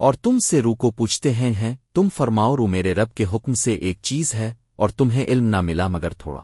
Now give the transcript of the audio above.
اور تم سے رو کو پوچھتے ہیں ہیں، تم فرماؤ رو میرے رب کے حکم سے ایک چیز ہے اور تمہیں علم نہ ملا مگر تھوڑا۔